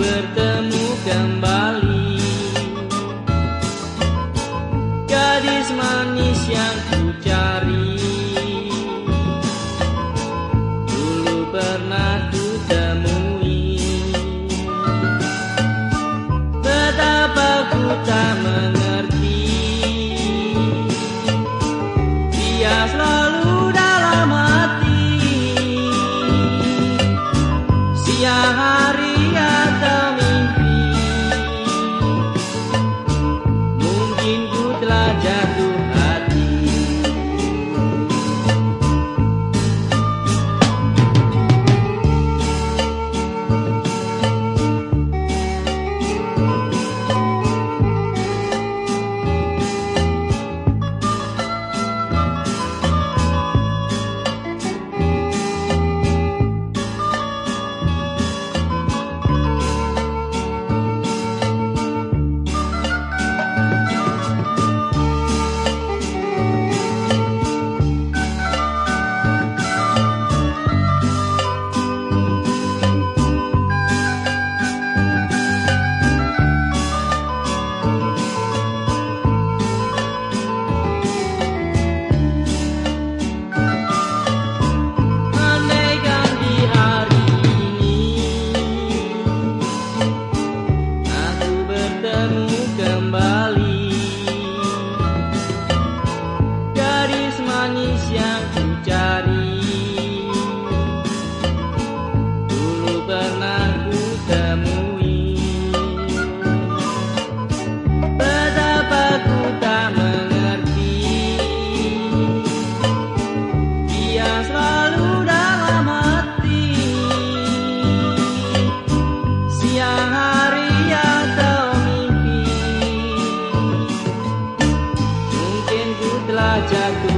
bertemu kembali. Gadis manis yang ku cari. Dulu pernah ku temui. Betapa ku tak mengerti. Dia selalu dalam hati. Siang saja